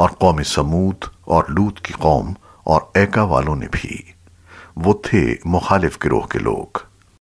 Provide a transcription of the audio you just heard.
اور قوم سمود اور لوت کی قوم اور ایکا والوں نے بھی۔ وہ تھے مخالف گروہ کے لوگ۔